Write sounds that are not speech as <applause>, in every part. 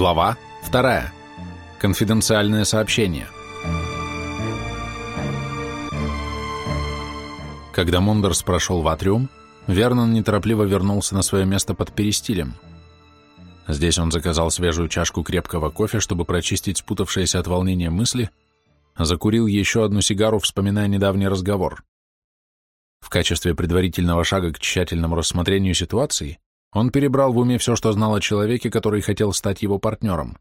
Глава 2. Конфиденциальное сообщение. Когда Мондерс прошел в атриум, Вернон неторопливо вернулся на свое место под перистилем. Здесь он заказал свежую чашку крепкого кофе, чтобы прочистить спутавшиеся от волнения мысли, закурил еще одну сигару, вспоминая недавний разговор. В качестве предварительного шага к тщательному рассмотрению ситуации он перебрал в уме все, что знал о человеке, который хотел стать его партнером.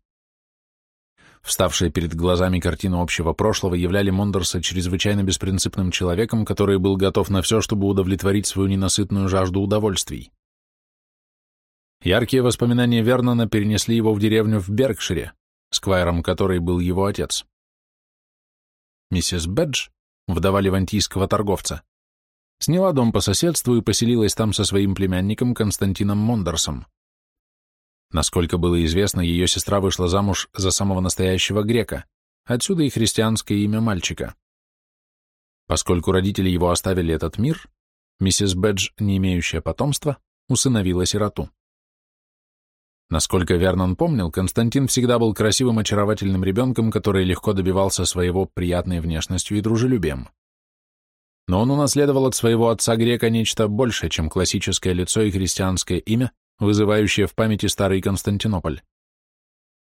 Вставшие перед глазами картины общего прошлого являли Мондерса чрезвычайно беспринципным человеком, который был готов на все, чтобы удовлетворить свою ненасытную жажду удовольствий. Яркие воспоминания Вернона перенесли его в деревню в Беркшире, сквайром которой был его отец. Миссис Бедж, вдова левантийского торговца, сняла дом по соседству и поселилась там со своим племянником Константином Мондерсом. Насколько было известно, ее сестра вышла замуж за самого настоящего грека, отсюда и христианское имя мальчика. Поскольку родители его оставили этот мир, миссис Бэдж, не имеющая потомства, усыновила сироту. Насколько Вернон помнил, Константин всегда был красивым очаровательным ребенком, который легко добивался своего приятной внешностью и дружелюбием но он унаследовал от своего отца грека нечто большее, чем классическое лицо и христианское имя, вызывающее в памяти старый Константинополь.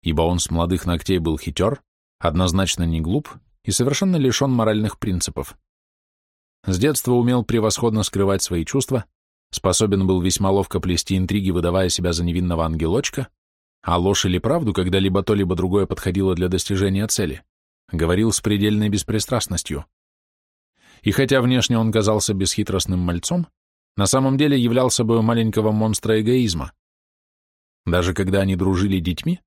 Ибо он с молодых ногтей был хитер, однозначно не глуп и совершенно лишен моральных принципов. С детства умел превосходно скрывать свои чувства, способен был весьма ловко плести интриги, выдавая себя за невинного ангелочка, а ложь или правду, когда либо то, либо другое подходило для достижения цели, говорил с предельной беспристрастностью и хотя внешне он казался бесхитростным мальцом, на самом деле являл собой маленького монстра эгоизма. Даже когда они дружили детьми,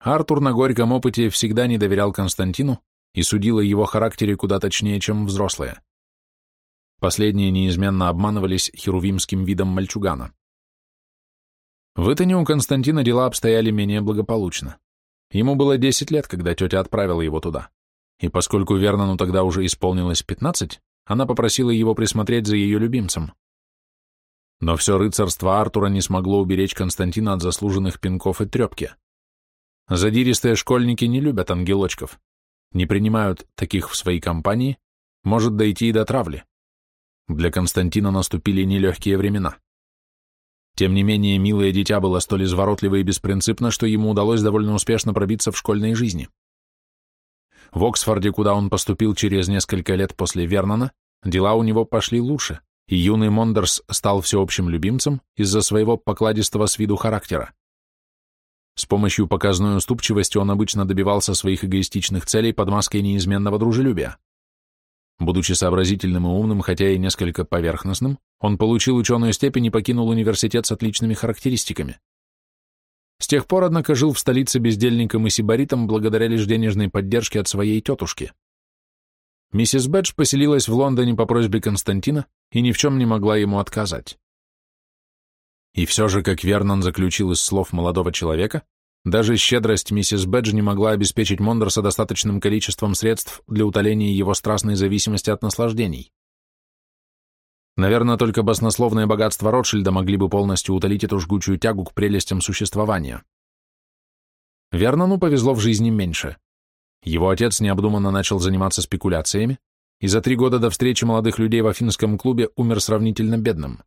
Артур на горьком опыте всегда не доверял Константину и судил о его характере куда точнее, чем взрослые. Последние неизменно обманывались херувимским видом мальчугана. В Итане у Константина дела обстояли менее благополучно. Ему было 10 лет, когда тетя отправила его туда. И поскольку Вернону тогда уже исполнилось 15, она попросила его присмотреть за ее любимцем. Но все рыцарство Артура не смогло уберечь Константина от заслуженных пинков и трепки. Задиристые школьники не любят ангелочков, не принимают таких в своей компании, может дойти и до травли. Для Константина наступили нелегкие времена. Тем не менее, милое дитя было столь изворотливо и беспринципно, что ему удалось довольно успешно пробиться в школьной жизни. В Оксфорде, куда он поступил через несколько лет после Вернона, дела у него пошли лучше, и юный Мондерс стал всеобщим любимцем из-за своего покладистого с виду характера. С помощью показной уступчивости он обычно добивался своих эгоистичных целей под маской неизменного дружелюбия. Будучи сообразительным и умным, хотя и несколько поверхностным, он получил ученую степень и покинул университет с отличными характеристиками. С тех пор, однако, жил в столице бездельником и сибаритом благодаря лишь денежной поддержке от своей тетушки. Миссис Бэдж поселилась в Лондоне по просьбе Константина и ни в чем не могла ему отказать. И все же, как Вернон заключил из слов молодого человека, даже щедрость миссис Бэдж не могла обеспечить Мондерса достаточным количеством средств для утоления его страстной зависимости от наслаждений. Наверное, только баснословное богатство Ротшильда могли бы полностью утолить эту жгучую тягу к прелестям существования. Вернону повезло в жизни меньше. Его отец необдуманно начал заниматься спекуляциями, и за три года до встречи молодых людей в Афинском клубе умер сравнительно бедным.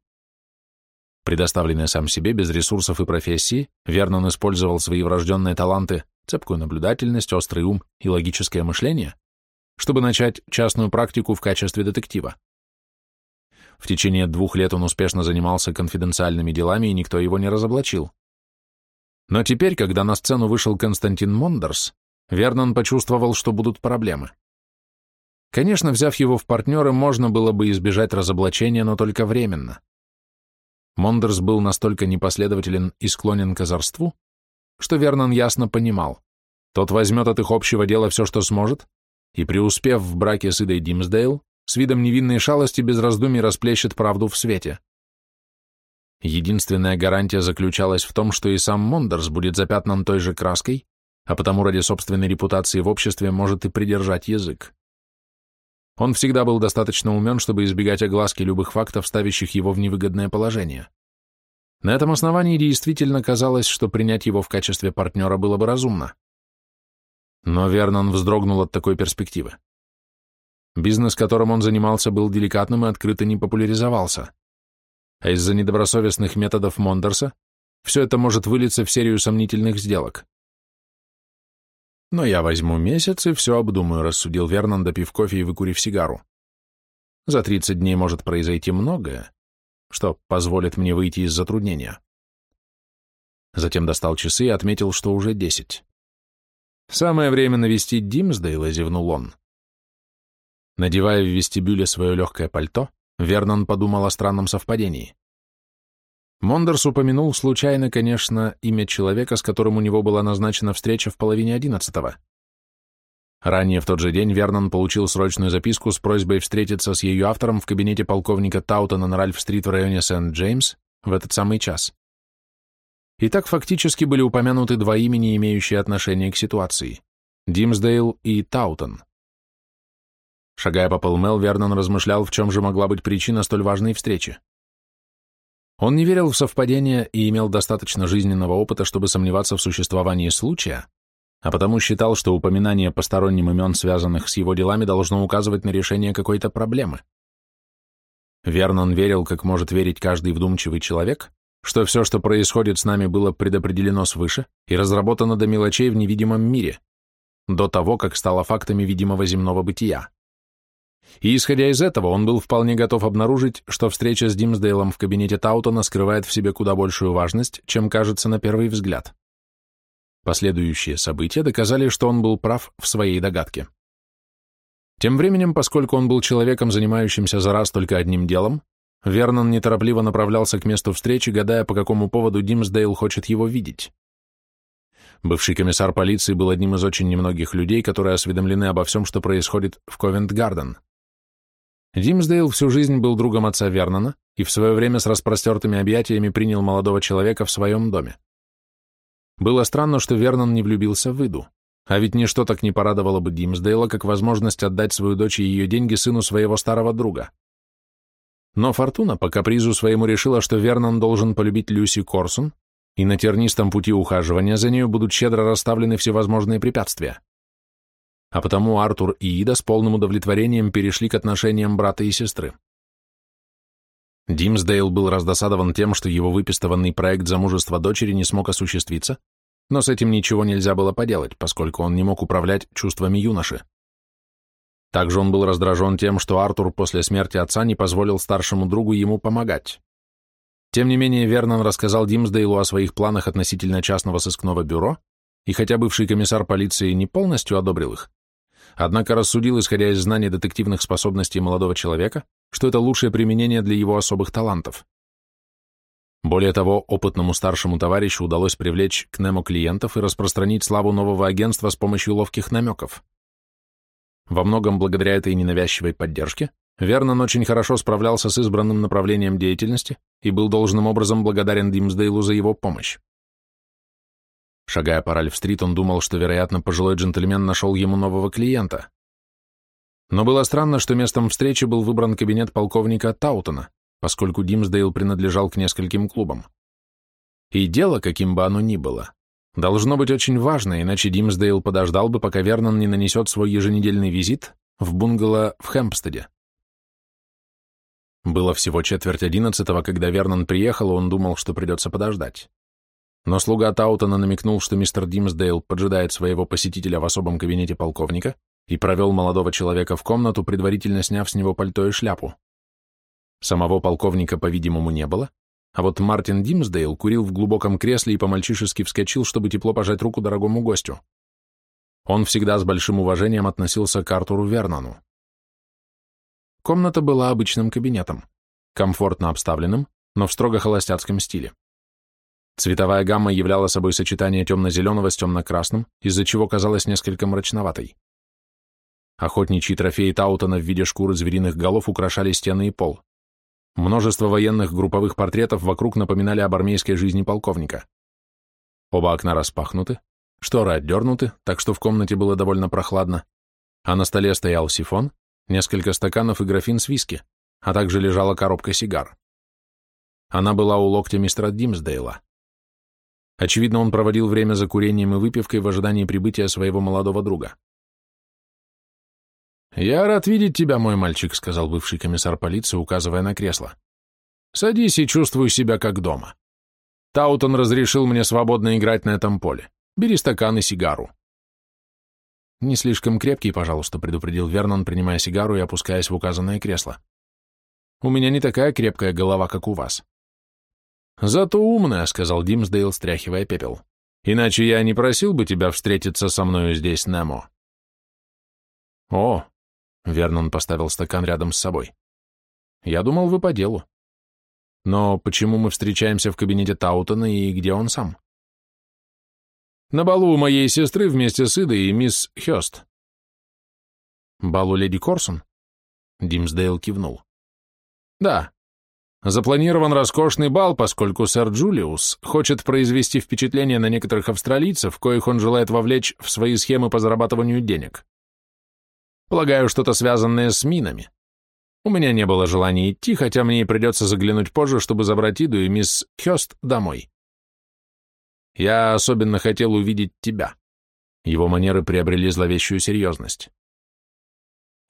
Предоставленный сам себе, без ресурсов и профессии, Вернон использовал свои врожденные таланты, цепкую наблюдательность, острый ум и логическое мышление, чтобы начать частную практику в качестве детектива. В течение двух лет он успешно занимался конфиденциальными делами, и никто его не разоблачил. Но теперь, когда на сцену вышел Константин Мондерс, Вернон почувствовал, что будут проблемы. Конечно, взяв его в партнеры, можно было бы избежать разоблачения, но только временно. Мондерс был настолько непоследователен и склонен к озорству, что Вернон ясно понимал, тот возьмет от их общего дела все, что сможет, и, преуспев в браке с Идой Димсдейл, с видом невинной шалости без раздумий расплещет правду в свете. Единственная гарантия заключалась в том, что и сам Мондерс будет запятнан той же краской, а потому ради собственной репутации в обществе может и придержать язык. Он всегда был достаточно умен, чтобы избегать огласки любых фактов, ставящих его в невыгодное положение. На этом основании действительно казалось, что принять его в качестве партнера было бы разумно. Но Вернон вздрогнул от такой перспективы. Бизнес, которым он занимался, был деликатным и открыто не популяризовался. А из-за недобросовестных методов Мондерса все это может вылиться в серию сомнительных сделок. «Но я возьму месяц и все обдумаю», — рассудил Вернон, допив кофе и выкурив сигару. «За 30 дней может произойти многое, что позволит мне выйти из затруднения». Затем достал часы и отметил, что уже десять. «Самое время навестить Димсдейла», — зевнул он. Надевая в вестибюле свое легкое пальто, Вернон подумал о странном совпадении. Мондерс упомянул случайно, конечно, имя человека, с которым у него была назначена встреча в половине одиннадцатого. Ранее в тот же день Вернон получил срочную записку с просьбой встретиться с ее автором в кабинете полковника Таутона на Ральф-стрит в районе Сент-Джеймс в этот самый час. И так фактически были упомянуты два имени, имеющие отношение к ситуации – Димсдейл и Таутон. Шагая по Пэлмел, Вернон размышлял, в чем же могла быть причина столь важной встречи. Он не верил в совпадения и имел достаточно жизненного опыта, чтобы сомневаться в существовании случая, а потому считал, что упоминание посторонним имен, связанных с его делами, должно указывать на решение какой-то проблемы. Вернон верил, как может верить каждый вдумчивый человек, что все, что происходит с нами, было предопределено свыше и разработано до мелочей в невидимом мире, до того, как стало фактами видимого земного бытия. И исходя из этого, он был вполне готов обнаружить, что встреча с Димсдейлом в кабинете Таутона скрывает в себе куда большую важность, чем кажется на первый взгляд. Последующие события доказали, что он был прав в своей догадке. Тем временем, поскольку он был человеком, занимающимся за раз только одним делом, Вернон неторопливо направлялся к месту встречи, гадая, по какому поводу Димсдейл хочет его видеть. Бывший комиссар полиции был одним из очень немногих людей, которые осведомлены обо всем, что происходит в Ковент-Гарден. Димсдейл всю жизнь был другом отца Вернона и в свое время с распростертыми объятиями принял молодого человека в своем доме. Было странно, что Вернон не влюбился в Иду, а ведь ничто так не порадовало бы Димсдейла, как возможность отдать свою дочь и ее деньги сыну своего старого друга. Но Фортуна по капризу своему решила, что Вернон должен полюбить Люси Корсун, и на тернистом пути ухаживания за нею будут щедро расставлены всевозможные препятствия а потому Артур и Ида с полным удовлетворением перешли к отношениям брата и сестры. Димсдейл был раздосадован тем, что его выпистованный проект замужества дочери не смог осуществиться, но с этим ничего нельзя было поделать, поскольку он не мог управлять чувствами юноши. Также он был раздражен тем, что Артур после смерти отца не позволил старшему другу ему помогать. Тем не менее, Вернон рассказал Димсдейлу о своих планах относительно частного сыскного бюро, и хотя бывший комиссар полиции не полностью одобрил их, однако рассудил, исходя из знаний детективных способностей молодого человека, что это лучшее применение для его особых талантов. Более того, опытному старшему товарищу удалось привлечь к Немо клиентов и распространить славу нового агентства с помощью ловких намеков. Во многом благодаря этой ненавязчивой поддержке Вернон очень хорошо справлялся с избранным направлением деятельности и был должным образом благодарен Димсдейлу за его помощь. Шагая по Ральф-стрит, он думал, что, вероятно, пожилой джентльмен нашел ему нового клиента. Но было странно, что местом встречи был выбран кабинет полковника Таутона, поскольку Димсдейл принадлежал к нескольким клубам. И дело, каким бы оно ни было, должно быть очень важно, иначе Димсдейл подождал бы, пока Вернон не нанесет свой еженедельный визит в бунгало в Хэмпстеде. Было всего четверть одиннадцатого, когда Вернон приехал, он думал, что придется подождать. Но слуга Таутона намекнул, что мистер Димсдейл поджидает своего посетителя в особом кабинете полковника и провел молодого человека в комнату, предварительно сняв с него пальто и шляпу. Самого полковника, по-видимому, не было, а вот Мартин Димсдейл курил в глубоком кресле и по-мальчишески вскочил, чтобы тепло пожать руку дорогому гостю. Он всегда с большим уважением относился к Артуру Вернону. Комната была обычным кабинетом, комфортно обставленным, но в строго холостяцком стиле. Цветовая гамма являла собой сочетание темно-зеленого с темно-красным, из-за чего казалась несколько мрачноватой. Охотничьи трофеи Таутона в виде шкуры звериных голов украшали стены и пол. Множество военных групповых портретов вокруг напоминали об армейской жизни полковника. Оба окна распахнуты, шторы отдернуты, так что в комнате было довольно прохладно, а на столе стоял сифон, несколько стаканов и графин с виски, а также лежала коробка сигар. Она была у локтя мистера Димсдейла. Очевидно, он проводил время за курением и выпивкой в ожидании прибытия своего молодого друга. «Я рад видеть тебя, мой мальчик», — сказал бывший комиссар полиции, указывая на кресло. «Садись и чувствую себя как дома. Таутон разрешил мне свободно играть на этом поле. Бери стакан и сигару». «Не слишком крепкий, пожалуйста», — предупредил Вернон, принимая сигару и опускаясь в указанное кресло. «У меня не такая крепкая голова, как у вас». «Зато умная», — сказал Димсдейл, стряхивая пепел. «Иначе я не просил бы тебя встретиться со мною здесь, Немо». «О!» — Вернон поставил стакан рядом с собой. «Я думал, вы по делу. Но почему мы встречаемся в кабинете Таутона и где он сам?» «На балу у моей сестры вместе с Идой и мисс Хёст». «Балу леди Корсун?» Димсдейл кивнул. «Да, Запланирован роскошный бал, поскольку сэр Джулиус хочет произвести впечатление на некоторых австралийцев, коих он желает вовлечь в свои схемы по зарабатыванию денег. Полагаю, что-то связанное с минами. У меня не было желания идти, хотя мне и придется заглянуть позже, чтобы забрать Иду и мисс Хёст домой. Я особенно хотел увидеть тебя. Его манеры приобрели зловещую серьезность.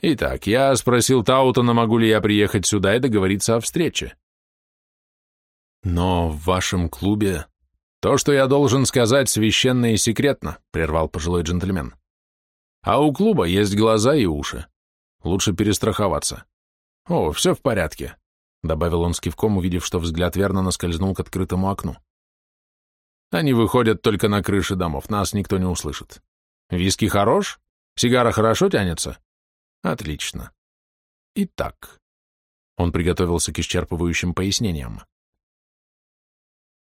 Итак, я спросил Таутона, могу ли я приехать сюда и договориться о встрече. Но в вашем клубе... То, что я должен сказать, священно и секретно, прервал пожилой джентльмен. А у клуба есть глаза и уши. Лучше перестраховаться. О, все в порядке, добавил он с кивком, увидев, что взгляд верно наскользнул к открытому окну. Они выходят только на крыши домов, нас никто не услышит. Виски хорош? Сигара хорошо тянется? Отлично. Итак, он приготовился к исчерпывающим пояснениям.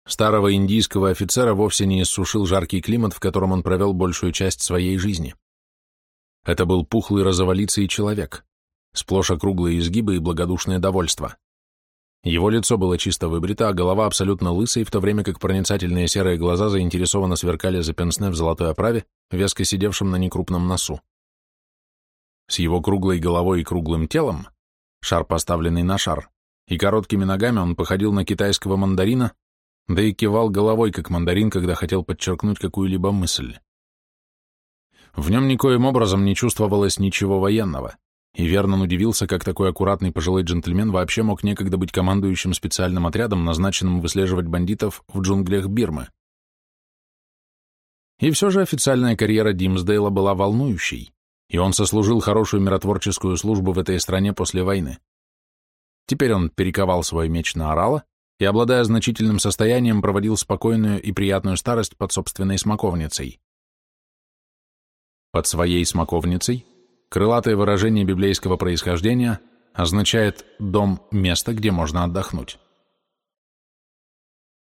Старого индийского офицера вовсе не иссушил жаркий климат, в котором он провел большую часть своей жизни. Это был пухлый розоволицый человек, сплошь округлые изгибы и благодушное довольство. Его лицо было чисто выбрито, а голова абсолютно лысой, в то время как проницательные серые глаза заинтересованно сверкали за пенсне в золотой оправе, веско сидевшем на некрупном носу. С его круглой головой и круглым телом, шар поставленный на шар, и короткими ногами он походил на китайского мандарина, да и кивал головой, как мандарин, когда хотел подчеркнуть какую-либо мысль. В нем никоим образом не чувствовалось ничего военного, и Вернон удивился, как такой аккуратный пожилой джентльмен вообще мог некогда быть командующим специальным отрядом, назначенным выслеживать бандитов в джунглях Бирмы. И все же официальная карьера Димсдейла была волнующей, и он сослужил хорошую миротворческую службу в этой стране после войны. Теперь он перековал свой меч на орала и, обладая значительным состоянием, проводил спокойную и приятную старость под собственной смоковницей. Под своей смоковницей крылатое выражение библейского происхождения означает «дом – место, где можно отдохнуть».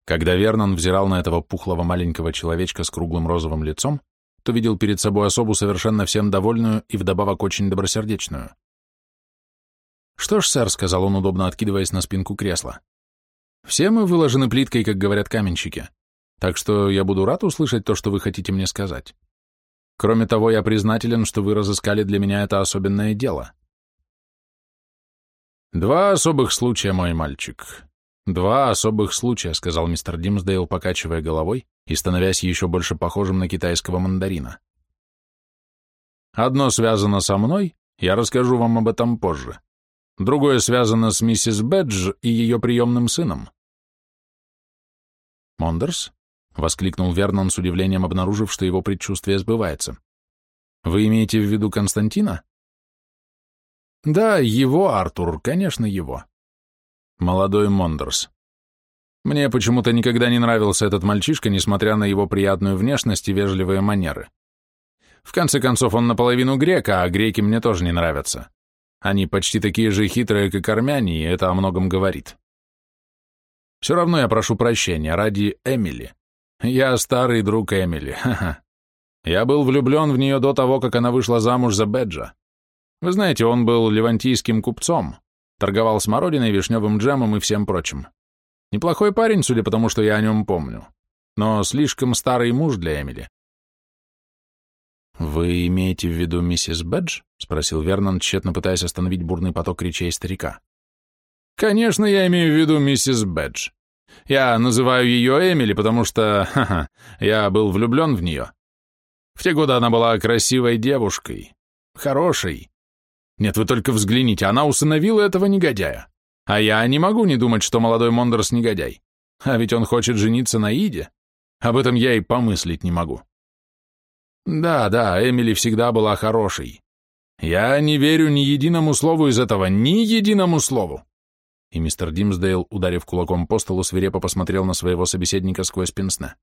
Когда Вернон взирал на этого пухлого маленького человечка с круглым розовым лицом, то видел перед собой особу совершенно всем довольную и вдобавок очень добросердечную. «Что ж, сэр», — сказал он, удобно откидываясь на спинку кресла, все мы выложены плиткой, как говорят каменщики, так что я буду рад услышать то, что вы хотите мне сказать. Кроме того, я признателен, что вы разыскали для меня это особенное дело. Два особых случая, мой мальчик. Два особых случая, сказал мистер Димсдейл, покачивая головой и становясь еще больше похожим на китайского мандарина. Одно связано со мной, я расскажу вам об этом позже. Другое связано с миссис Бэдж и ее приемным сыном. «Мондерс?» — воскликнул Вернон с удивлением, обнаружив, что его предчувствие сбывается. «Вы имеете в виду Константина?» «Да, его, Артур, конечно, его. Молодой Мондерс. Мне почему-то никогда не нравился этот мальчишка, несмотря на его приятную внешность и вежливые манеры. В конце концов, он наполовину грек, а греки мне тоже не нравятся. Они почти такие же хитрые, как армяне, и это о многом говорит. Все равно я прошу прощения ради Эмили. Я старый друг Эмили, <laughs> ха-ха. Я был влюблен в нее до того, как она вышла замуж за Беджа. Вы знаете, он был левантийским купцом, торговал смородиной, вишневым джемом и всем прочим. Неплохой парень, судя по тому, что я о нем помню, но слишком старый муж для Эмили. «Вы имеете в виду миссис Бэдж?» — спросил Вернон, тщетно пытаясь остановить бурный поток речей старика. Конечно, я имею в виду миссис Бэдж. Я называю ее Эмили, потому что, ха-ха, я был влюблен в нее. В те годы она была красивой девушкой, хорошей. Нет, вы только взгляните, она усыновила этого негодяя. А я не могу не думать, что молодой Мондерс негодяй. А ведь он хочет жениться на Иде. Об этом я и помыслить не могу. Да, да, Эмили всегда была хорошей. Я не верю ни единому слову из этого, ни единому слову. И мистер Димсдейл, ударив кулаком по столу, свирепо посмотрел на своего собеседника сквозь пенсне.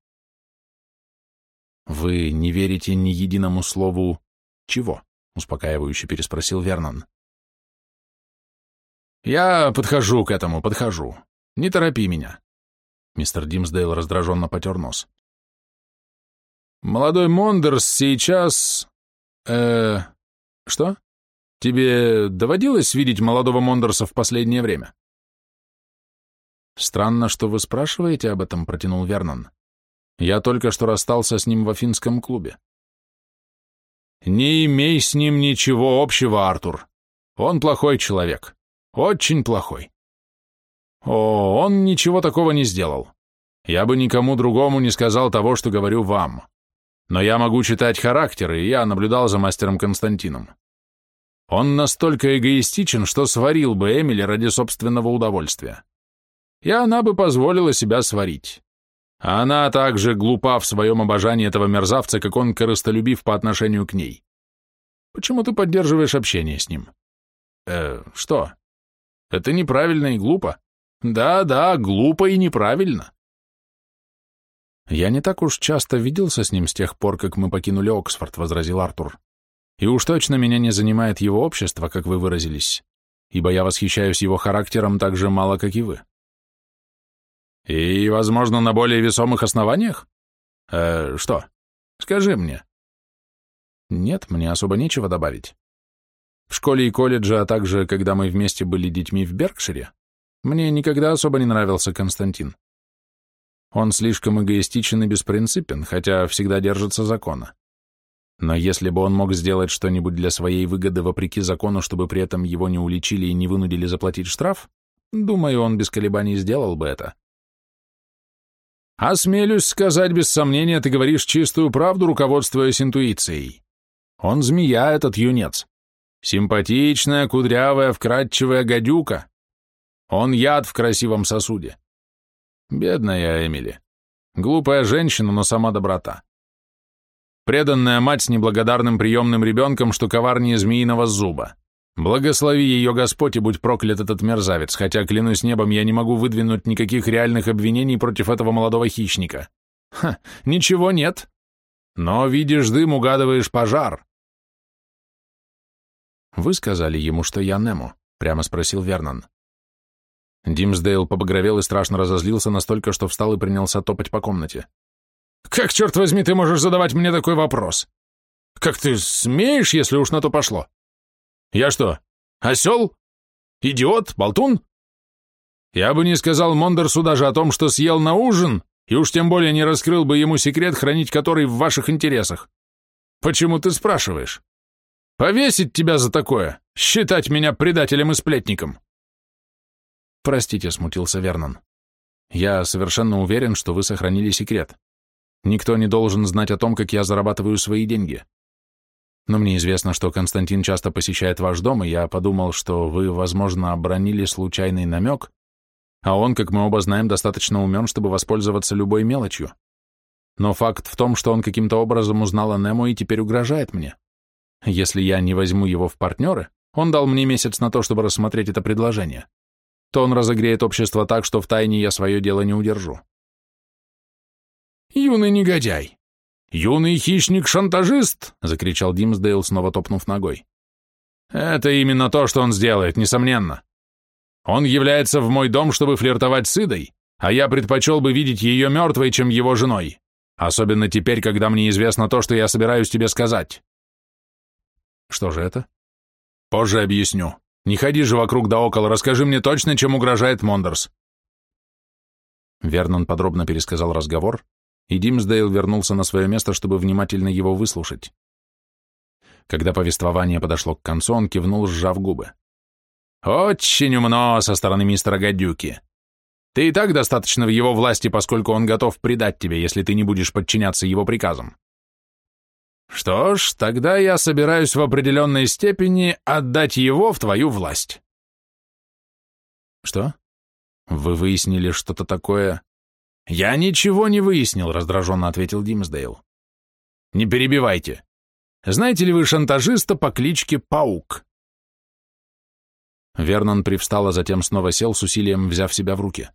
«Вы не верите ни единому слову чего?» — успокаивающе переспросил Вернон. «Я подхожу к этому, подхожу. Не торопи меня. Мистер Димсдейл раздраженно потер нос. «Молодой Мондерс сейчас... э Что? Тебе доводилось видеть молодого Мондерса в последнее время?» «Странно, что вы спрашиваете об этом», — протянул Вернон. «Я только что расстался с ним в Афинском клубе». «Не имей с ним ничего общего, Артур. Он плохой человек. Очень плохой. О, он ничего такого не сделал. Я бы никому другому не сказал того, что говорю вам. Но я могу читать характеры, и я наблюдал за мастером Константином. Он настолько эгоистичен, что сварил бы Эмили ради собственного удовольствия. И она бы позволила себя сварить. А она также глупа в своем обожании этого мерзавца, как он корыстолюбив по отношению к ней. Почему ты поддерживаешь общение с ним? Э, что? Это неправильно и глупо. Да-да, глупо и неправильно. Я не так уж часто виделся с ним с тех пор, как мы покинули Оксфорд, возразил Артур. И уж точно меня не занимает его общество, как вы выразились, ибо я восхищаюсь его характером так же мало, как и вы. И, возможно, на более весомых основаниях? Э, что? Скажи мне. Нет, мне особо нечего добавить. В школе и колледже, а также, когда мы вместе были детьми в Беркшире, мне никогда особо не нравился Константин. Он слишком эгоистичен и беспринципен, хотя всегда держится закона. Но если бы он мог сделать что-нибудь для своей выгоды вопреки закону, чтобы при этом его не уличили и не вынудили заплатить штраф, думаю, он без колебаний сделал бы это. Осмелюсь сказать без сомнения, ты говоришь чистую правду, руководствуясь интуицией. Он змея, этот юнец. Симпатичная, кудрявая, вкрадчивая гадюка. Он яд в красивом сосуде. Бедная Эмили. Глупая женщина, но сама доброта. Преданная мать с неблагодарным приемным ребенком, что коварнее змеиного зуба. Благослови ее Господь и будь проклят этот мерзавец, хотя, клянусь небом, я не могу выдвинуть никаких реальных обвинений против этого молодого хищника. Ха, ничего нет. Но видишь дым, угадываешь пожар. Вы сказали ему, что я Нему, прямо спросил Вернон. Димсдейл побагровел и страшно разозлился настолько, что встал и принялся топать по комнате. «Как, черт возьми, ты можешь задавать мне такой вопрос? Как ты смеешь, если уж на то пошло? Я что, осел? Идиот? Болтун? Я бы не сказал Мондерсу даже о том, что съел на ужин, и уж тем более не раскрыл бы ему секрет, хранить который в ваших интересах. Почему ты спрашиваешь? Повесить тебя за такое? Считать меня предателем и сплетником?» «Простите», — смутился Вернон. «Я совершенно уверен, что вы сохранили секрет. Никто не должен знать о том, как я зарабатываю свои деньги. Но мне известно, что Константин часто посещает ваш дом, и я подумал, что вы, возможно, обронили случайный намек, а он, как мы оба знаем, достаточно умен, чтобы воспользоваться любой мелочью. Но факт в том, что он каким-то образом узнал о Немо и теперь угрожает мне. Если я не возьму его в партнеры, он дал мне месяц на то, чтобы рассмотреть это предложение то он разогреет общество так, что в тайне я свое дело не удержу. «Юный негодяй! Юный хищник-шантажист!» — закричал Димсдейл, снова топнув ногой. «Это именно то, что он сделает, несомненно. Он является в мой дом, чтобы флиртовать с Идой, а я предпочел бы видеть ее мертвой, чем его женой, особенно теперь, когда мне известно то, что я собираюсь тебе сказать». «Что же это?» «Позже объясню. Не ходи же вокруг да около, расскажи мне точно, чем угрожает Мондерс. Вернон подробно пересказал разговор, и Димсдейл вернулся на свое место, чтобы внимательно его выслушать. Когда повествование подошло к концу, он кивнул, сжав губы. Очень умно со стороны мистера Гадюки. Ты и так достаточно в его власти, поскольку он готов предать тебя, если ты не будешь подчиняться его приказам. Что ж, тогда я собираюсь в определенной степени отдать его в твою власть. Что? Вы выяснили что-то такое? Я ничего не выяснил, раздраженно ответил Димсдейл. Не перебивайте. Знаете ли вы шантажиста по кличке Паук? Вернон привстал, а затем снова сел с усилием, взяв себя в руки.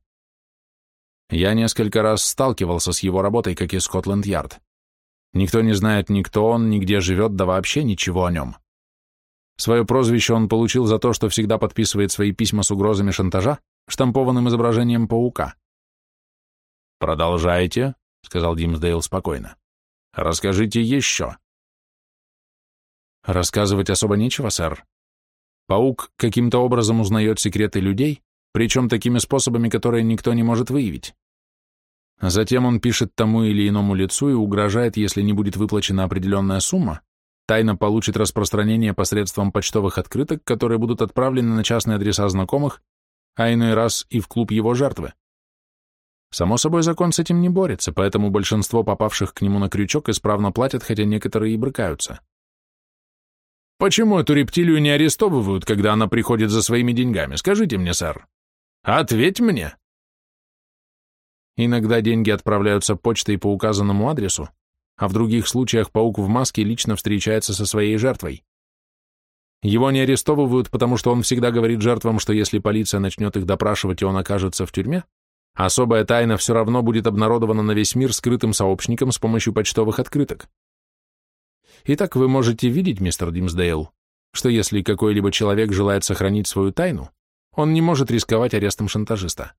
Я несколько раз сталкивался с его работой, как и Скотланд-Ярд. Никто не знает, ни кто он, ни где живет, да вообще ничего о нем. Свое прозвище он получил за то, что всегда подписывает свои письма с угрозами шантажа, штампованным изображением паука. «Продолжайте», — сказал Димсдейл спокойно. «Расскажите еще». Рассказывать особо нечего, сэр. Паук каким-то образом узнает секреты людей, причем такими способами, которые никто не может выявить. Затем он пишет тому или иному лицу и угрожает, если не будет выплачена определенная сумма, тайно получит распространение посредством почтовых открыток, которые будут отправлены на частные адреса знакомых, а иной раз и в клуб его жертвы. Само собой, закон с этим не борется, поэтому большинство попавших к нему на крючок исправно платят, хотя некоторые и брыкаются. Почему эту рептилию не арестовывают, когда она приходит за своими деньгами? Скажите мне, сэр. Ответь мне. Иногда деньги отправляются почтой по указанному адресу, а в других случаях паук в маске лично встречается со своей жертвой. Его не арестовывают, потому что он всегда говорит жертвам, что если полиция начнет их допрашивать и он окажется в тюрьме, особая тайна все равно будет обнародована на весь мир скрытым сообщником с помощью почтовых открыток. Итак, вы можете видеть, мистер Димсдейл, что если какой-либо человек желает сохранить свою тайну, он не может рисковать арестом шантажиста.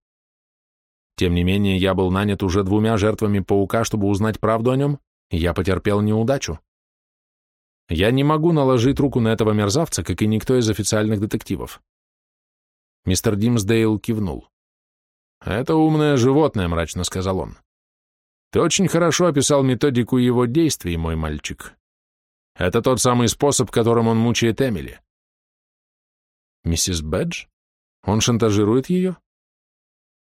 Тем не менее, я был нанят уже двумя жертвами паука, чтобы узнать правду о нем, и я потерпел неудачу. Я не могу наложить руку на этого мерзавца, как и никто из официальных детективов. Мистер Димсдейл кивнул. «Это умное животное», — мрачно сказал он. «Ты очень хорошо описал методику его действий, мой мальчик. Это тот самый способ, которым он мучает Эмили». «Миссис Бэдж? Он шантажирует ее?»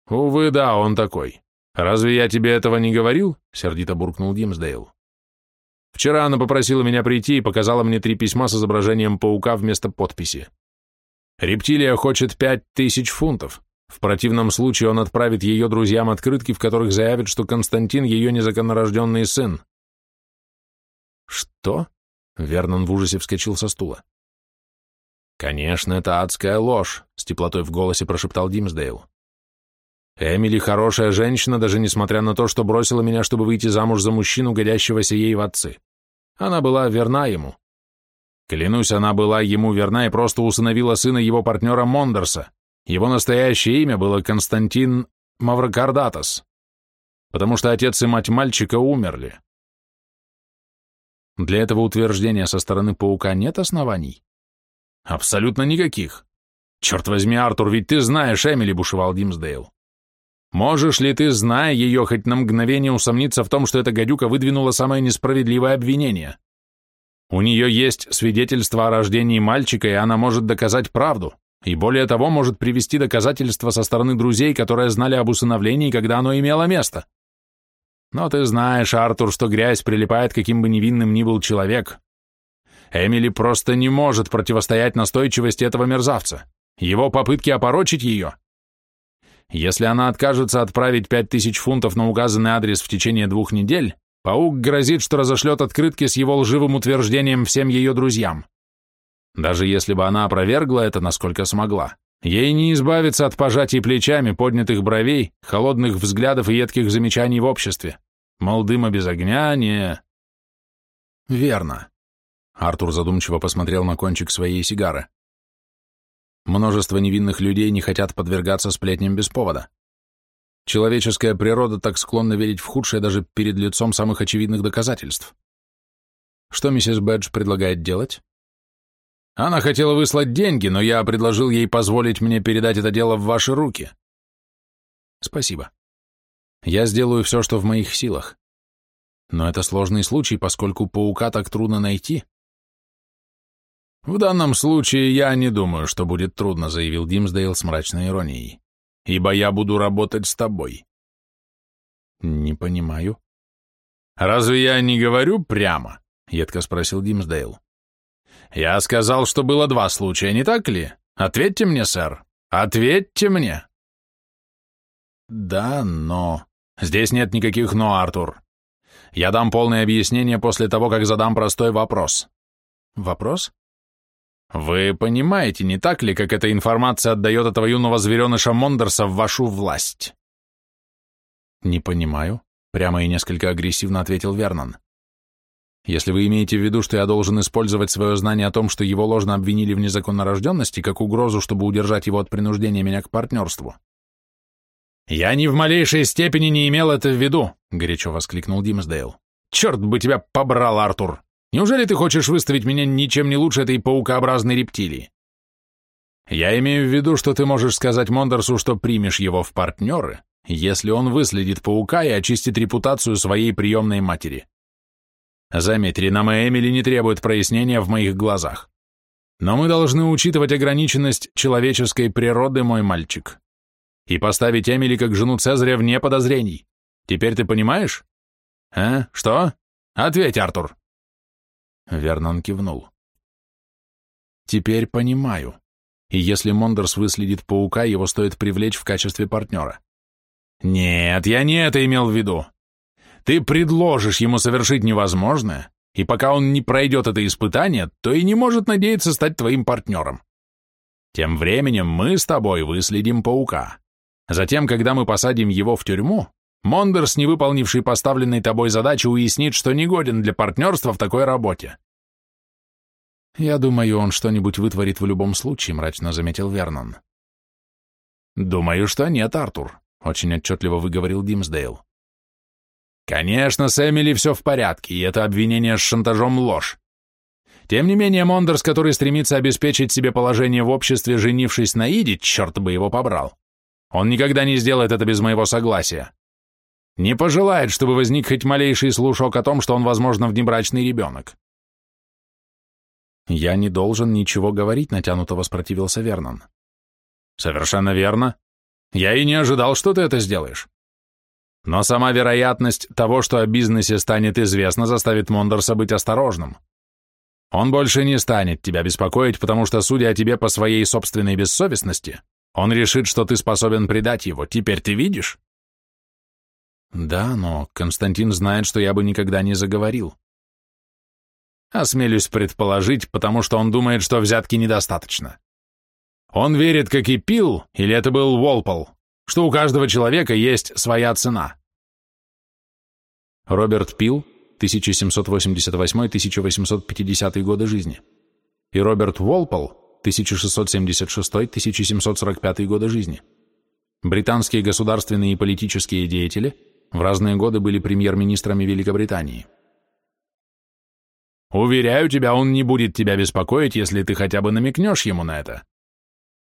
«Увы, да, он такой. Разве я тебе этого не говорил?» — сердито буркнул Димсдейл. «Вчера она попросила меня прийти и показала мне три письма с изображением паука вместо подписи. Рептилия хочет пять тысяч фунтов. В противном случае он отправит ее друзьям открытки, в которых заявит, что Константин ее незаконнорожденный сын». «Что?» — Вернон в ужасе вскочил со стула. «Конечно, это адская ложь», — с теплотой в голосе прошептал Димсдейл. Эмили хорошая женщина, даже несмотря на то, что бросила меня, чтобы выйти замуж за мужчину, годящегося ей в отцы. Она была верна ему. Клянусь, она была ему верна и просто усыновила сына его партнера Мондерса. Его настоящее имя было Константин Маврокардатос, потому что отец и мать мальчика умерли. Для этого утверждения со стороны паука нет оснований? Абсолютно никаких. Черт возьми, Артур, ведь ты знаешь Эмили, бушевал Димсдейл. Можешь ли ты, зная ее, хоть на мгновение усомниться в том, что эта гадюка выдвинула самое несправедливое обвинение? У нее есть свидетельство о рождении мальчика, и она может доказать правду, и более того, может привести доказательства со стороны друзей, которые знали об усыновлении, когда оно имело место. Но ты знаешь, Артур, что грязь прилипает, каким бы невинным ни был человек. Эмили просто не может противостоять настойчивости этого мерзавца. Его попытки опорочить ее если она откажется отправить пять тысяч фунтов на указанный адрес в течение двух недель, паук грозит, что разошлет открытки с его лживым утверждением всем ее друзьям. Даже если бы она опровергла это, насколько смогла, ей не избавиться от пожатий плечами, поднятых бровей, холодных взглядов и едких замечаний в обществе. Мол, дыма без огня не... Верно. Артур задумчиво посмотрел на кончик своей сигары. Множество невинных людей не хотят подвергаться сплетням без повода. Человеческая природа так склонна верить в худшее даже перед лицом самых очевидных доказательств. Что миссис Бэдж предлагает делать? Она хотела выслать деньги, но я предложил ей позволить мне передать это дело в ваши руки. Спасибо. Я сделаю все, что в моих силах. Но это сложный случай, поскольку паука так трудно найти. «В данном случае я не думаю, что будет трудно», — заявил Димсдейл с мрачной иронией, «ибо я буду работать с тобой». «Не понимаю». «Разве я не говорю прямо?» — едко спросил Димсдейл. «Я сказал, что было два случая, не так ли? Ответьте мне, сэр. Ответьте мне!» «Да, но...» «Здесь нет никаких «но», Артур. Я дам полное объяснение после того, как задам простой вопрос». «Вопрос?» «Вы понимаете, не так ли, как эта информация отдает этого юного звереныша Мондерса в вашу власть?» «Не понимаю», — прямо и несколько агрессивно ответил Вернон. «Если вы имеете в виду, что я должен использовать свое знание о том, что его ложно обвинили в незаконнорожденности, как угрозу, чтобы удержать его от принуждения меня к партнерству?» «Я ни в малейшей степени не имел это в виду», — горячо воскликнул Димсдейл. «Черт бы тебя побрал, Артур! Неужели ты хочешь выставить меня ничем не лучше этой паукообразной рептилии? Я имею в виду, что ты можешь сказать Мондерсу, что примешь его в партнеры, если он выследит паука и очистит репутацию своей приемной матери. Заметь, Реноме Эмили не требует прояснения в моих глазах. Но мы должны учитывать ограниченность человеческой природы, мой мальчик и поставить Эмили как жену Цезаря вне подозрений. Теперь ты понимаешь? А? Что? Ответь, Артур. Вернон кивнул. Теперь понимаю. И если Мондерс выследит паука, его стоит привлечь в качестве партнера. Нет, я не это имел в виду. Ты предложишь ему совершить невозможное, и пока он не пройдет это испытание, то и не может надеяться стать твоим партнером. Тем временем мы с тобой выследим паука. Затем, когда мы посадим его в тюрьму, Мондерс, не выполнивший поставленной тобой задачи, уяснит, что негоден для партнерства в такой работе. «Я думаю, он что-нибудь вытворит в любом случае», — мрачно заметил Вернон. «Думаю, что нет, Артур», — очень отчетливо выговорил Димсдейл. «Конечно, с Эмили все в порядке, и это обвинение с шантажом ложь. Тем не менее, Мондерс, который стремится обеспечить себе положение в обществе, женившись на Иде, черт бы его побрал, он никогда не сделает это без моего согласия. Не пожелает, чтобы возник хоть малейший слушок о том, что он, возможно, внебрачный ребенок. «Я не должен ничего говорить», — натянуто воспротивился Вернон. «Совершенно верно. Я и не ожидал, что ты это сделаешь. Но сама вероятность того, что о бизнесе станет известно, заставит Мондерса быть осторожным. Он больше не станет тебя беспокоить, потому что, судя о тебе по своей собственной бессовестности, он решит, что ты способен предать его. Теперь ты видишь? Да, но Константин знает, что я бы никогда не заговорил. Осмелюсь предположить, потому что он думает, что взятки недостаточно. Он верит, как и Пил, или это был Волпол, что у каждого человека есть своя цена. Роберт Пил, 1788-1850 годы жизни, и Роберт Волпол, 1676-1745 годы жизни. Британские государственные и политические деятели в разные годы были премьер-министрами Великобритании. Уверяю тебя, он не будет тебя беспокоить, если ты хотя бы намекнешь ему на это.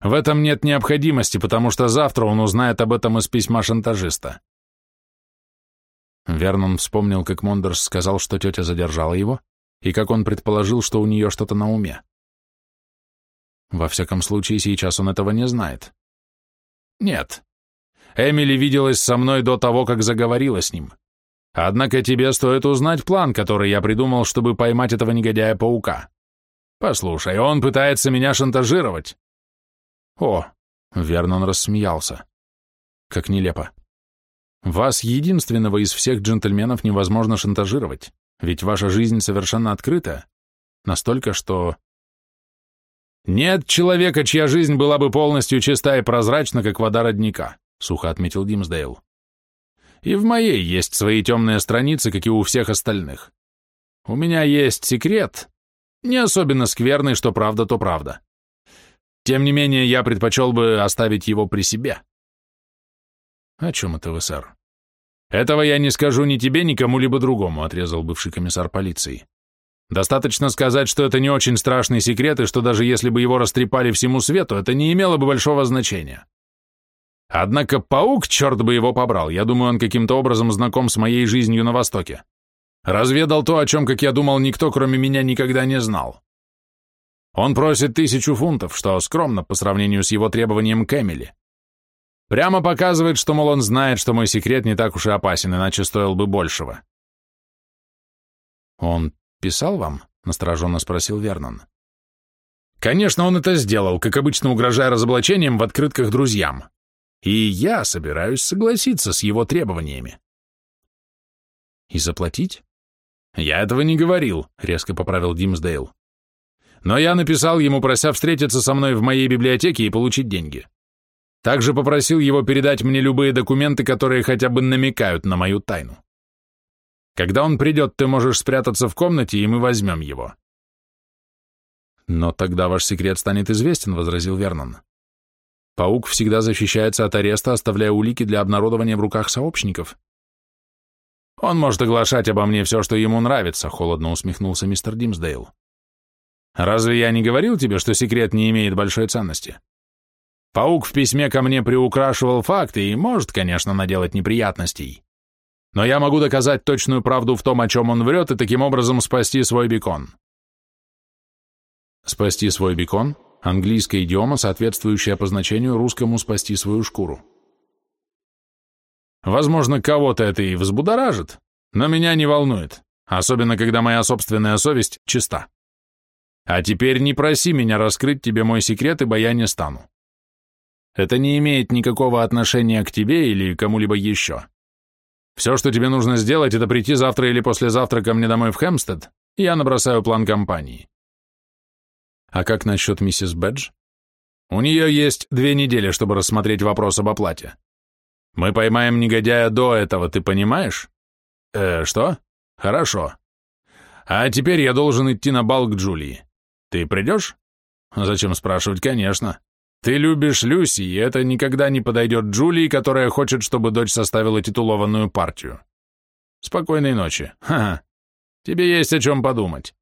В этом нет необходимости, потому что завтра он узнает об этом из письма шантажиста. Вернон вспомнил, как Мондерс сказал, что тетя задержала его, и как он предположил, что у нее что-то на уме. Во всяком случае, сейчас он этого не знает. Нет. Эмили виделась со мной до того, как заговорила с ним. Однако тебе стоит узнать план, который я придумал, чтобы поймать этого негодяя-паука. Послушай, он пытается меня шантажировать. О, Вернон рассмеялся. Как нелепо. Вас, единственного из всех джентльменов, невозможно шантажировать, ведь ваша жизнь совершенно открыта. Настолько, что «Нет человека, чья жизнь была бы полностью чиста и прозрачна, как вода родника», — сухо отметил Димсдейл. «И в моей есть свои темные страницы, как и у всех остальных. У меня есть секрет, не особенно скверный, что правда, то правда. Тем не менее, я предпочел бы оставить его при себе». «О чем это вы, сэр?» «Этого я не скажу ни тебе, ни кому-либо другому», — отрезал бывший комиссар полиции. Достаточно сказать, что это не очень страшный секрет, и что даже если бы его растрепали всему свету, это не имело бы большого значения. Однако паук, черт бы его побрал, я думаю, он каким-то образом знаком с моей жизнью на Востоке. Разведал то, о чем, как я думал, никто, кроме меня, никогда не знал. Он просит тысячу фунтов, что скромно по сравнению с его требованием к. Прямо показывает, что, мол, он знает, что мой секрет не так уж и опасен, иначе стоил бы большего. «Он писал вам?» — настороженно спросил Вернон. «Конечно, он это сделал, как обычно угрожая разоблачением в открытках друзьям. И я собираюсь согласиться с его требованиями». «И заплатить?» «Я этого не говорил», — резко поправил Димсдейл. «Но я написал ему, прося встретиться со мной в моей библиотеке и получить деньги. Также попросил его передать мне любые документы, которые хотя бы намекают на мою тайну. Когда он придет, ты можешь спрятаться в комнате, и мы возьмем его». «Но тогда ваш секрет станет известен», — возразил Вернон. «Паук всегда защищается от ареста, оставляя улики для обнародования в руках сообщников». «Он может оглашать обо мне все, что ему нравится», — холодно усмехнулся мистер Димсдейл. «Разве я не говорил тебе, что секрет не имеет большой ценности? Паук в письме ко мне приукрашивал факты и может, конечно, наделать неприятностей но я могу доказать точную правду в том, о чем он врет, и таким образом спасти свой бекон. Спасти свой бекон – английская идиома, соответствующая по значению русскому «спасти свою шкуру». Возможно, кого-то это и взбудоражит, но меня не волнует, особенно когда моя собственная совесть чиста. А теперь не проси меня раскрыть тебе мой секрет, ибо я не стану. Это не имеет никакого отношения к тебе или кому-либо еще. Все, что тебе нужно сделать, это прийти завтра или послезавтра ко мне домой в Хэмстед, и я набросаю план компании. А как насчет миссис Бэдж? У нее есть две недели, чтобы рассмотреть вопрос об оплате. Мы поймаем негодяя до этого, ты понимаешь? Э, что? Хорошо. А теперь я должен идти на бал к Джулии. Ты придешь? Зачем спрашивать? Конечно. Ты любишь Люси, и это никогда не подойдет Джулии, которая хочет, чтобы дочь составила титулованную партию. Спокойной ночи. Ха-ха. Тебе есть о чем подумать.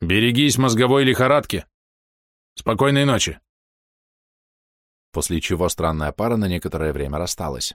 Берегись мозговой лихорадки. Спокойной ночи. После чего странная пара на некоторое время рассталась.